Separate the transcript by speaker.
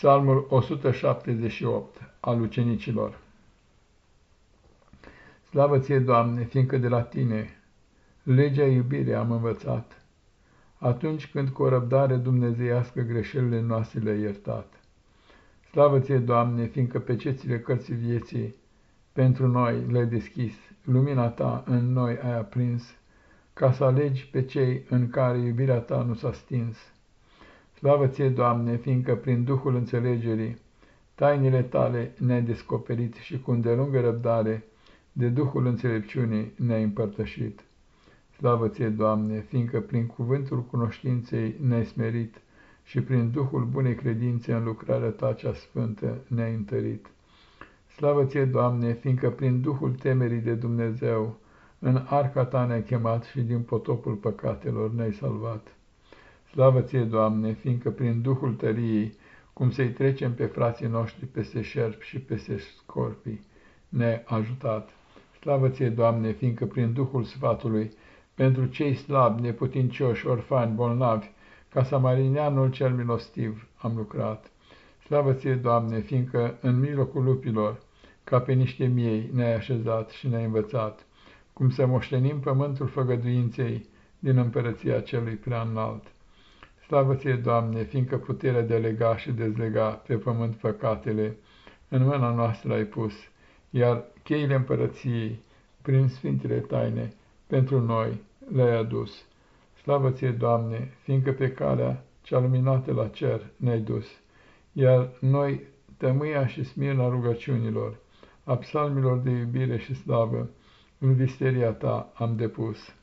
Speaker 1: Psalmul 178 al ucenicilor Slavă ție, Doamne, fiindcă de la Tine legea iubirii am învățat, atunci când cu o răbdare dumnezeiască greșelile noastre le-ai iertat. Slavă ție, Doamne, fiindcă pe cețile cărții vieții pentru noi le-ai deschis, lumina Ta în noi ai aprins, ca să alegi pe cei în care iubirea Ta nu s-a stins. Slavă ție, Doamne, fiindcă prin Duhul înțelegerii tainele tale ne-ai descoperit și cu îndelungă răbdare de Duhul înțelepciunii ne-ai împărtășit. Slavă ție, Doamne, fiindcă prin cuvântul cunoștinței ne-ai smerit și prin Duhul bunei credințe în lucrarea ta cea sfântă ne-ai întărit. Slavă ție, Doamne, fiindcă prin Duhul temerii de Dumnezeu în arca ta ne-ai chemat și din potopul păcatelor ne-ai salvat. Slavă ție, Doamne, fiindcă prin Duhul tăriei, cum să-i trecem pe frații noștri peste șerpi și peste scorpii, ne-ai ajutat. Slavă ție, Doamne, fiindcă prin Duhul sfatului, pentru cei slabi, neputincioși, orfani, bolnavi, ca samarineanul cel milostiv am lucrat. Slavă ție, Doamne, fiindcă în mijlocul lupilor, ca pe niște miei, ne-ai așezat și ne-ai învățat, cum să moștenim pământul făgăduinței din împărăția celui prea înalt. Slavă ție, Doamne, fiindcă puterea de a lega și dezlega pe pământ păcatele în mâna noastră ai pus, iar cheile împărăției, prin sfintele taine, pentru noi le-ai adus. Slavă ție, Doamne, fiindcă pe calea cea luminată la cer ne-ai dus, iar noi tămâia și smirna rugăciunilor, a psalmilor de iubire și slavă, în visteria ta am depus.